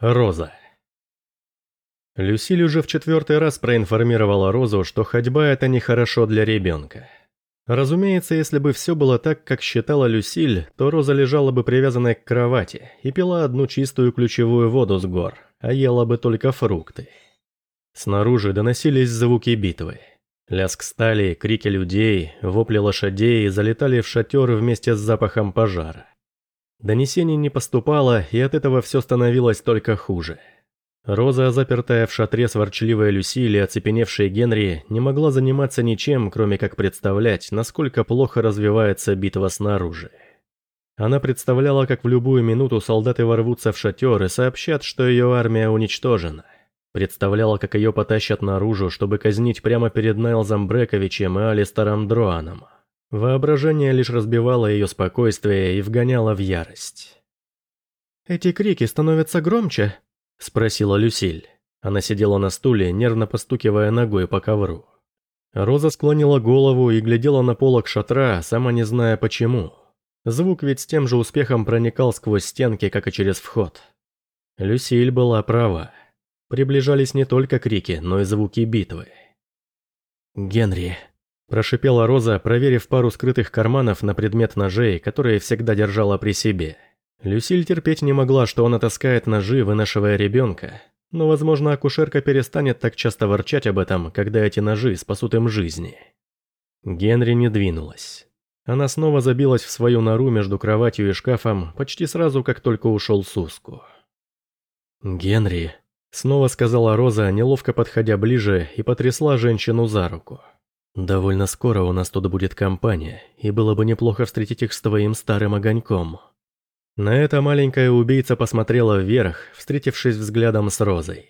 Роза. Люсиль уже в четвертый раз проинформировала Розу, что ходьба – это нехорошо для ребенка. Разумеется, если бы все было так, как считала Люсиль, то Роза лежала бы привязанная к кровати и пила одну чистую ключевую воду с гор, а ела бы только фрукты. Снаружи доносились звуки битвы. Лязг стали, крики людей, вопли лошадей залетали в шатер вместе с запахом пожара. Донесений не поступало, и от этого все становилось только хуже. Роза, запертая в шатре с ворчливой Люси или оцепеневшей Генри, не могла заниматься ничем, кроме как представлять, насколько плохо развивается битва снаружи. Она представляла, как в любую минуту солдаты ворвутся в шатер и сообщат, что ее армия уничтожена. Представляла, как ее потащат наружу, чтобы казнить прямо перед Найлзом Брековичем и Алистером Дроаном. Воображение лишь разбивало ее спокойствие и вгоняло в ярость. «Эти крики становятся громче», – спросила Люсиль. Она сидела на стуле, нервно постукивая ногой по ковру. Роза склонила голову и глядела на полок шатра, сама не зная почему. Звук ведь с тем же успехом проникал сквозь стенки, как и через вход. Люсиль была права. Приближались не только крики, но и звуки битвы. «Генри», – прошипела Роза, проверив пару скрытых карманов на предмет ножей, которые всегда держала при себе – Люсиль терпеть не могла, что она таскает ножи, вынашивая ребенка, но, возможно, акушерка перестанет так часто ворчать об этом, когда эти ножи спасут им жизни. Генри не двинулась. Она снова забилась в свою нору между кроватью и шкафом почти сразу, как только ушел Суску. «Генри», — снова сказала Роза, неловко подходя ближе, и потрясла женщину за руку. «Довольно скоро у нас тут будет компания, и было бы неплохо встретить их с твоим старым огоньком». На это маленькая убийца посмотрела вверх, встретившись взглядом с Розой.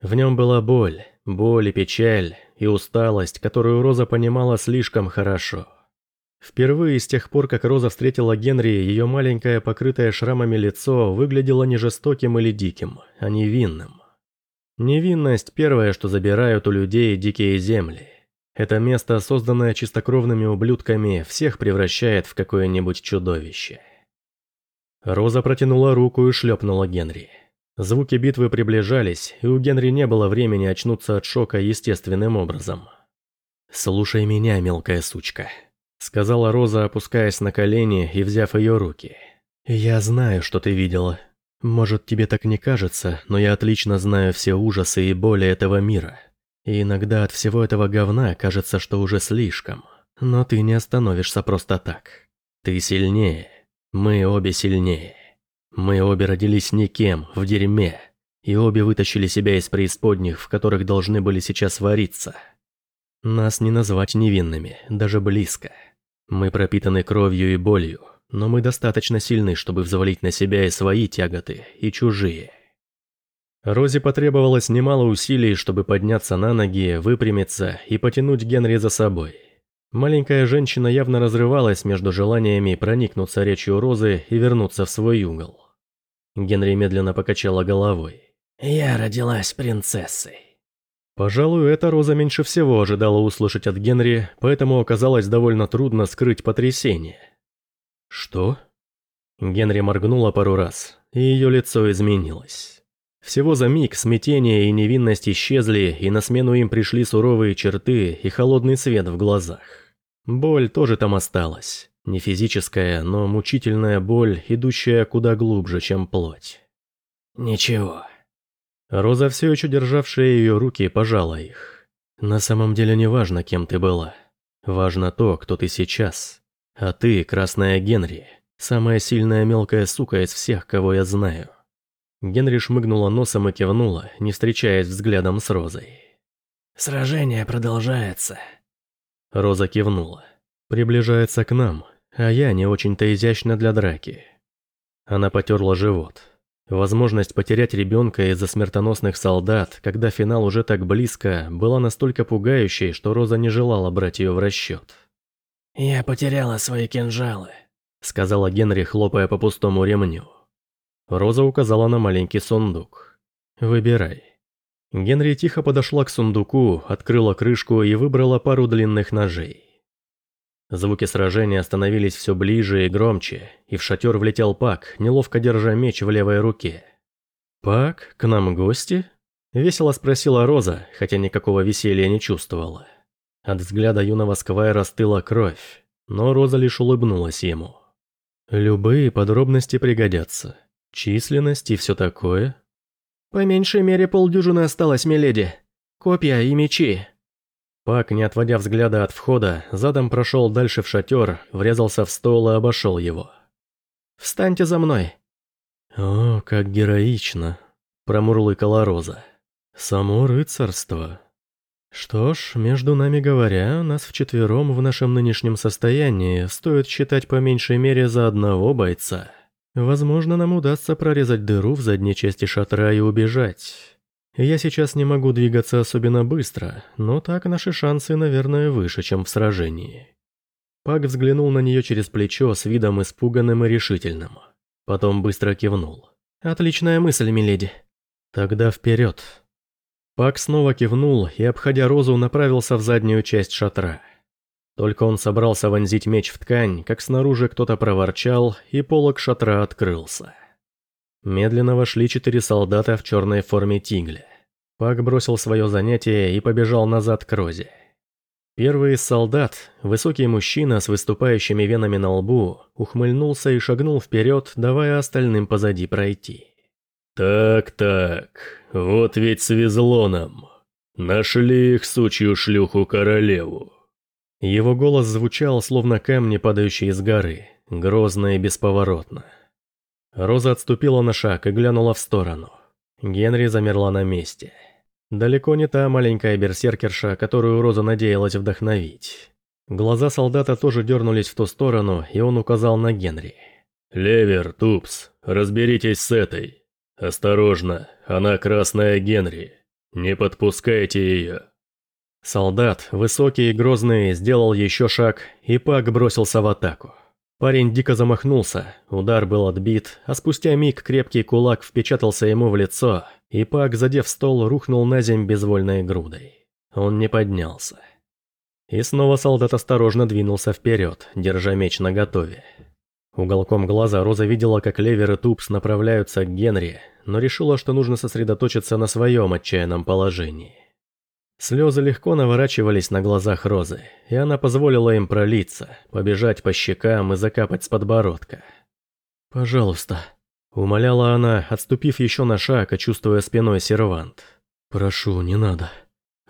В нем была боль, боль и печаль, и усталость, которую Роза понимала слишком хорошо. Впервые с тех пор, как Роза встретила Генри, ее маленькое покрытое шрамами лицо выглядело не жестоким или диким, а невинным. Невинность – первое, что забирают у людей дикие земли. Это место, созданное чистокровными ублюдками, всех превращает в какое-нибудь чудовище. Роза протянула руку и шлепнула Генри. Звуки битвы приближались, и у Генри не было времени очнуться от шока естественным образом. «Слушай меня, мелкая сучка», — сказала Роза, опускаясь на колени и взяв ее руки. «Я знаю, что ты видела. Может, тебе так не кажется, но я отлично знаю все ужасы и боли этого мира. И иногда от всего этого говна кажется, что уже слишком. Но ты не остановишься просто так. Ты сильнее, мы обе сильнее. Мы обе родились никем, в дерьме. И обе вытащили себя из преисподних, в которых должны были сейчас вариться. Нас не назвать невинными, даже близко. Мы пропитаны кровью и болью, но мы достаточно сильны, чтобы взвалить на себя и свои тяготы, и чужие. Розе потребовалось немало усилий, чтобы подняться на ноги, выпрямиться и потянуть Генри за собой. Маленькая женщина явно разрывалась между желаниями проникнуться речью Розы и вернуться в свой угол. Генри медленно покачала головой. «Я родилась принцессой». Пожалуй, эта Роза меньше всего ожидала услышать от Генри, поэтому оказалось довольно трудно скрыть потрясение. «Что?» Генри моргнула пару раз, и ее лицо изменилось. Всего за миг смятение и невинность исчезли, и на смену им пришли суровые черты и холодный свет в глазах. Боль тоже там осталась. Не физическая, но мучительная боль, идущая куда глубже, чем плоть. «Ничего». Роза, все еще державшая ее руки, пожала их. «На самом деле не важно, кем ты была. Важно то, кто ты сейчас. А ты, Красная Генри, самая сильная мелкая сука из всех, кого я знаю». Генри шмыгнула носом и кивнула, не встречаясь взглядом с Розой. «Сражение продолжается», Роза кивнула. «Приближается к нам, а я не очень-то изящна для драки». Она потерла живот. Возможность потерять ребенка из-за смертоносных солдат, когда финал уже так близко, была настолько пугающей, что Роза не желала брать ее в расчет. «Я потеряла свои кинжалы», — сказала Генри, хлопая по пустому ремню. Роза указала на маленький сундук. «Выбирай». Генри тихо подошла к сундуку, открыла крышку и выбрала пару длинных ножей. Звуки сражения становились все ближе и громче, и в шатер влетел Пак, неловко держа меч в левой руке. «Пак, к нам гости?» – весело спросила Роза, хотя никакого веселья не чувствовала. От взгляда юного сквайра стыла кровь, но Роза лишь улыбнулась ему. «Любые подробности пригодятся. Численность и все такое?» «По меньшей мере полдюжины осталось, миледи. Копья и мечи». Пак, не отводя взгляда от входа, задом прошел дальше в шатер, врезался в стол и обошел его. «Встаньте за мной!» «О, как героично!» – промурлыкала Роза. «Само рыцарство!» Что ж, между нами говоря, нас вчетвером в нашем нынешнем состоянии стоит считать по меньшей мере за одного бойца. Возможно, нам удастся прорезать дыру в задней части шатра и убежать. Я сейчас не могу двигаться особенно быстро, но так наши шансы, наверное, выше, чем в сражении. Пак взглянул на нее через плечо с видом испуганным и решительным. Потом быстро кивнул. «Отличная мысль, миледи». «Тогда вперед». Пак снова кивнул и, обходя розу, направился в заднюю часть шатра. Только он собрался вонзить меч в ткань, как снаружи кто-то проворчал, и полог шатра открылся. Медленно вошли четыре солдата в черной форме тигля. Пак бросил свое занятие и побежал назад к розе. Первый из солдат, высокий мужчина с выступающими венами на лбу, ухмыльнулся и шагнул вперед, давая остальным позади пройти. «Так-так, вот ведь свезло нам. Нашли их сучью шлюху-королеву». Его голос звучал, словно камни, падающие из горы, грозно и бесповоротно. Роза отступила на шаг и глянула в сторону. Генри замерла на месте. Далеко не та маленькая берсеркерша, которую Роза надеялась вдохновить. Глаза солдата тоже дернулись в ту сторону, и он указал на Генри. «Левер, Тупс, разберитесь с этой. «Осторожно, она красная Генри. Не подпускайте ее». Солдат, высокий и грозный, сделал еще шаг, и Пак бросился в атаку. Парень дико замахнулся, удар был отбит, а спустя миг крепкий кулак впечатался ему в лицо, и Пак, задев стол, рухнул на земь безвольной грудой. Он не поднялся. И снова солдат осторожно двинулся вперед, держа меч наготове. Уголком глаза Роза видела, как Левер и Тупс направляются к Генри, но решила, что нужно сосредоточиться на своем отчаянном положении. Слезы легко наворачивались на глазах Розы, и она позволила им пролиться, побежать по щекам и закапать с подбородка. «Пожалуйста», — умоляла она, отступив еще на шаг, а чувствуя спиной сервант. «Прошу, не надо.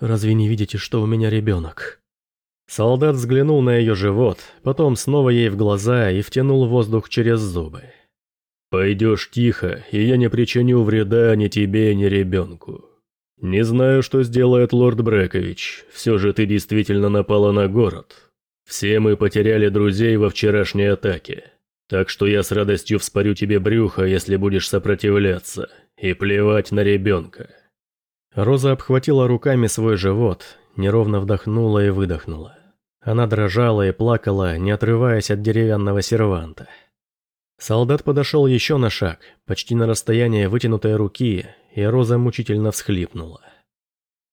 Разве не видите, что у меня ребенок?» Солдат взглянул на ее живот, потом снова ей в глаза и втянул воздух через зубы. «Пойдешь тихо, и я не причиню вреда ни тебе, ни ребенку. Не знаю, что сделает лорд Брекович, все же ты действительно напала на город. Все мы потеряли друзей во вчерашней атаке, так что я с радостью вспорю тебе брюхо, если будешь сопротивляться, и плевать на ребенка». Роза обхватила руками свой живот, неровно вдохнула и выдохнула. Она дрожала и плакала, не отрываясь от деревянного серванта. Солдат подошел еще на шаг, почти на расстояние вытянутой руки, и Роза мучительно всхлипнула.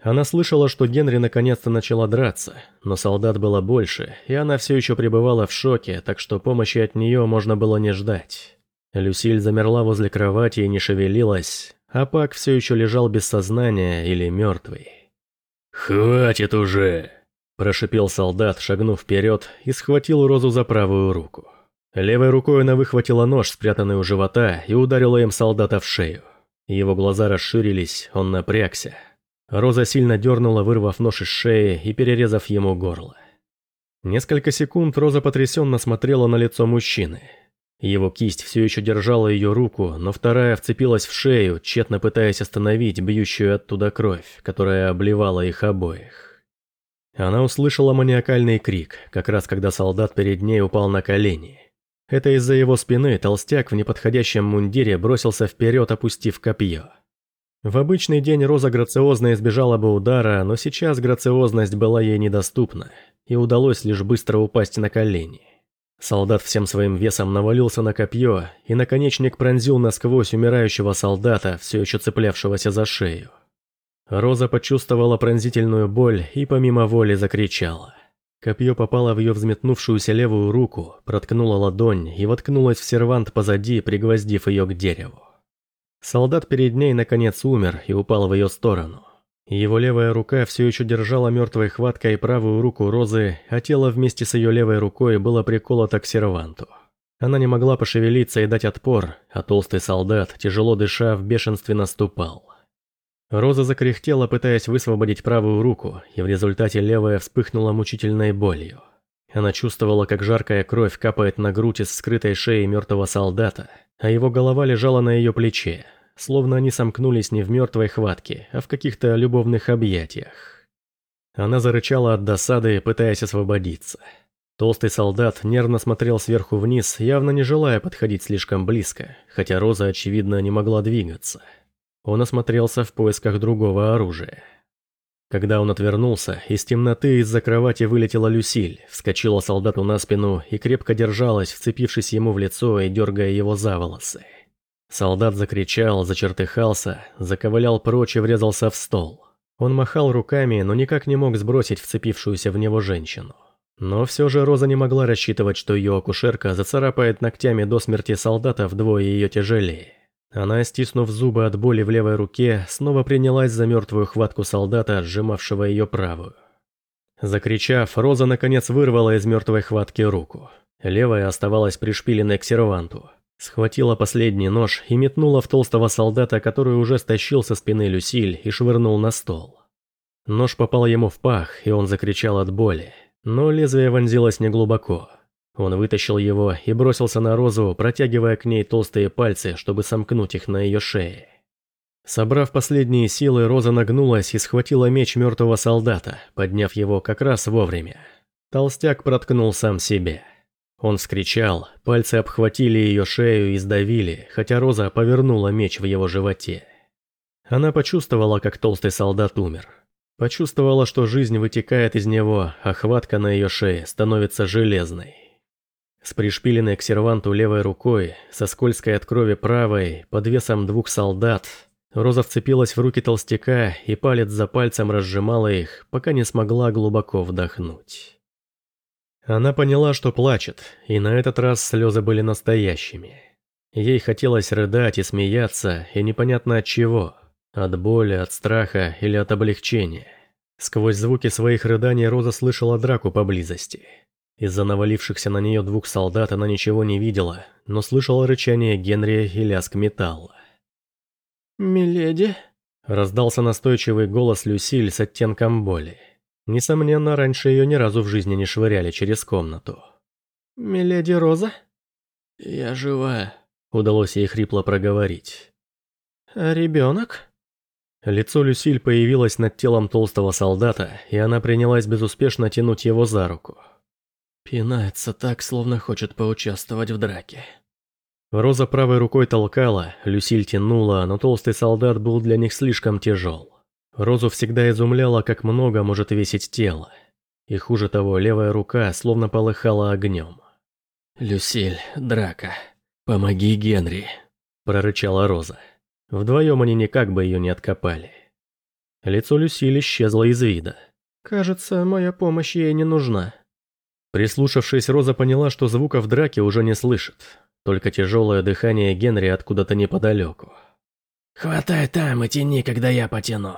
Она слышала, что Генри наконец-то начала драться, но солдат было больше, и она все еще пребывала в шоке, так что помощи от нее можно было не ждать. Люсиль замерла возле кровати и не шевелилась, а Пак все еще лежал без сознания или мертвый. «Хватит уже!» – прошипел солдат, шагнув вперед и схватил Розу за правую руку. Левой рукой она выхватила нож, спрятанный у живота, и ударила им солдата в шею. Его глаза расширились, он напрягся. Роза сильно дернула, вырвав нож из шеи и перерезав ему горло. Несколько секунд Роза потрясенно смотрела на лицо мужчины. Его кисть все еще держала ее руку, но вторая вцепилась в шею, тщетно пытаясь остановить бьющую оттуда кровь, которая обливала их обоих. Она услышала маниакальный крик, как раз когда солдат перед ней упал на колени. Это из-за его спины толстяк в неподходящем мундире бросился вперед, опустив копье. В обычный день Роза грациозно избежала бы удара, но сейчас грациозность была ей недоступна, и удалось лишь быстро упасть на колени. Солдат всем своим весом навалился на копье, и наконечник пронзил насквозь умирающего солдата, все еще цеплявшегося за шею. Роза почувствовала пронзительную боль и помимо воли закричала. Копье попало в ее взметнувшуюся левую руку, проткнуло ладонь и воткнулось в сервант позади, пригвоздив ее к дереву. Солдат перед ней наконец умер и упал в ее сторону. Его левая рука все еще держала мертвой хваткой правую руку Розы, а тело вместе с ее левой рукой было приколото к серванту. Она не могла пошевелиться и дать отпор, а толстый солдат, тяжело дыша, в бешенстве наступал. Роза закряхтела, пытаясь высвободить правую руку, и в результате левая вспыхнула мучительной болью. Она чувствовала, как жаркая кровь капает на грудь из скрытой шеи мертвого солдата, а его голова лежала на ее плече, словно они сомкнулись не в мертвой хватке, а в каких-то любовных объятиях. Она зарычала от досады, пытаясь освободиться. Толстый солдат нервно смотрел сверху вниз, явно не желая подходить слишком близко, хотя Роза, очевидно, не могла двигаться. Он осмотрелся в поисках другого оружия. Когда он отвернулся, из темноты из-за кровати вылетела Люсиль, вскочила солдату на спину и крепко держалась, вцепившись ему в лицо и дергая его за волосы. Солдат закричал, зачертыхался, заковылял прочь и врезался в стол. Он махал руками, но никак не мог сбросить вцепившуюся в него женщину. Но все же Роза не могла рассчитывать, что ее акушерка зацарапает ногтями до смерти солдата вдвое ее тяжелее. Она, стиснув зубы от боли в левой руке, снова принялась за мертвую хватку солдата, сжимавшего ее правую. Закричав, Роза наконец вырвала из мертвой хватки руку. Левая оставалась пришпиленной к серванту. Схватила последний нож и метнула в толстого солдата, который уже стащил со спины Люсиль и швырнул на стол. Нож попал ему в пах, и он закричал от боли, но лезвие вонзилось неглубоко. Он вытащил его и бросился на Розу, протягивая к ней толстые пальцы, чтобы сомкнуть их на ее шее. Собрав последние силы, Роза нагнулась и схватила меч мертвого солдата, подняв его как раз вовремя. Толстяк проткнул сам себя. Он вскричал, пальцы обхватили ее шею и сдавили, хотя Роза повернула меч в его животе. Она почувствовала, как толстый солдат умер. Почувствовала, что жизнь вытекает из него, а хватка на ее шее становится железной. С пришпиленной к серванту левой рукой, со скользкой от крови правой, под весом двух солдат, Роза вцепилась в руки толстяка и палец за пальцем разжимала их, пока не смогла глубоко вдохнуть. Она поняла, что плачет, и на этот раз слезы были настоящими. Ей хотелось рыдать и смеяться, и непонятно от чего. От боли, от страха или от облегчения. Сквозь звуки своих рыданий Роза слышала драку поблизости. Из-за навалившихся на нее двух солдат она ничего не видела, но слышала рычание Генри и лязг металла. «Миледи?» – раздался настойчивый голос Люсиль с оттенком боли. Несомненно, раньше ее ни разу в жизни не швыряли через комнату. «Миледи Роза?» «Я жива», — удалось ей хрипло проговорить. «А ребенок?» Лицо Люсиль появилось над телом толстого солдата, и она принялась безуспешно тянуть его за руку. Пинается так, словно хочет поучаствовать в драке. Роза правой рукой толкала, Люсиль тянула, но толстый солдат был для них слишком тяжел. Розу всегда изумляло, как много может весить тело. И хуже того, левая рука словно полыхала огнем. «Люсиль, драка, помоги Генри», – прорычала Роза. Вдвоем они никак бы ее не откопали. Лицо Люсиль исчезло из вида. «Кажется, моя помощь ей не нужна». Прислушавшись, Роза поняла, что звуков драки уже не слышит, только тяжелое дыхание Генри откуда-то неподалеку. «Хватай там и тяни, когда я потяну»,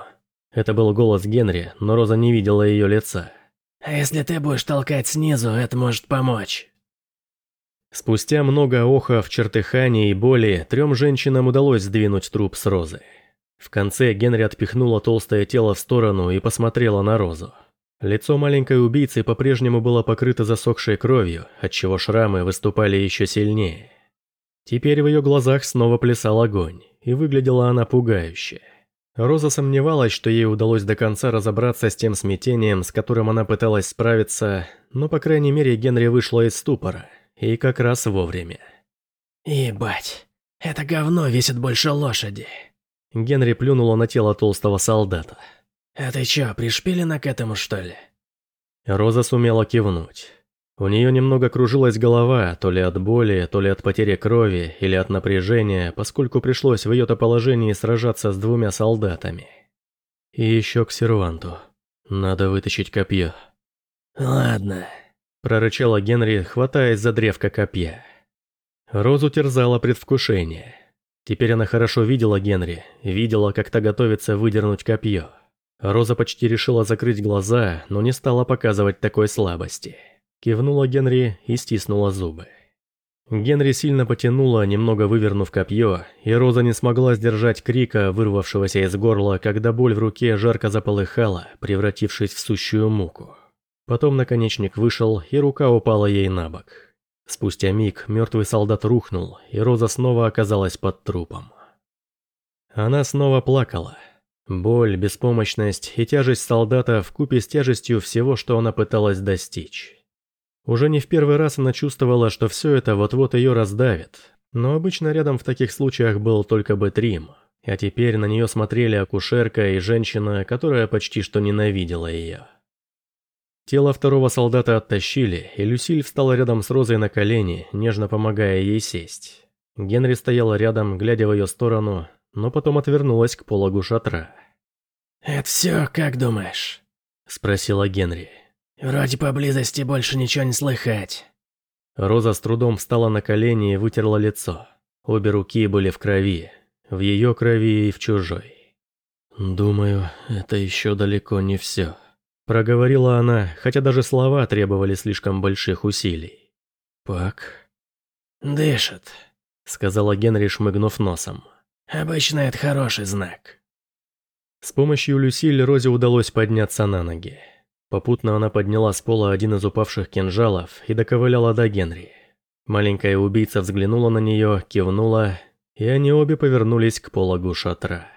это был голос Генри, но Роза не видела ее лица. «А если ты будешь толкать снизу, это может помочь». Спустя много охов, чертыханий и боли, трем женщинам удалось сдвинуть труп с Розы. В конце Генри отпихнула толстое тело в сторону и посмотрела на Розу. Лицо маленькой убийцы по-прежнему было покрыто засохшей кровью, отчего шрамы выступали еще сильнее. Теперь в ее глазах снова плясал огонь, и выглядела она пугающе. Роза сомневалась, что ей удалось до конца разобраться с тем смятением, с которым она пыталась справиться, но, по крайней мере, Генри вышла из ступора, и как раз вовремя. «Ебать, это говно весит больше лошади!» Генри плюнула на тело толстого солдата. «А ты чё, пришпилена к этому, что ли?» Роза сумела кивнуть. У нее немного кружилась голова, то ли от боли, то ли от потери крови, или от напряжения, поскольку пришлось в ее-то положении сражаться с двумя солдатами. И еще к серванту. Надо вытащить копье. «Ладно», – прорычала Генри, хватаясь за древко копья. Розу терзало предвкушение. Теперь она хорошо видела Генри, видела, как та готовится выдернуть копье. Роза почти решила закрыть глаза, но не стала показывать такой слабости. Кивнула Генри и стиснула зубы. Генри сильно потянула, немного вывернув копье, и Роза не смогла сдержать крика, вырвавшегося из горла, когда боль в руке жарко заполыхала, превратившись в сущую муку. Потом наконечник вышел, и рука упала ей на бок. Спустя миг мертвый солдат рухнул, и Роза снова оказалась под трупом. Она снова плакала. Боль, беспомощность и тяжесть солдата в купе с тяжестью всего, что она пыталась достичь. Уже не в первый раз она чувствовала, что все это вот-вот ее раздавит, но обычно рядом в таких случаях был только Бэтрим, а теперь на нее смотрели акушерка и женщина, которая почти что ненавидела ее. Тело второго солдата оттащили, и Люсиль встала рядом с Розой на колени, нежно помогая ей сесть. Генри стояла рядом, глядя в ее сторону, но потом отвернулась к пологу шатра. «Это все, как думаешь?» – спросила Генри. «Вроде поблизости больше ничего не слыхать». Роза с трудом встала на колени и вытерла лицо. Обе руки были в крови, в ее крови и в чужой. «Думаю, это еще далеко не все», – проговорила она, хотя даже слова требовали слишком больших усилий. «Пак?» «Дышит», – сказала Генри, шмыгнув носом. «Обычно это хороший знак». С помощью Люсиль Розе удалось подняться на ноги. Попутно она подняла с пола один из упавших кинжалов и доковыляла до Генри. Маленькая убийца взглянула на нее, кивнула, и они обе повернулись к пологу шатра.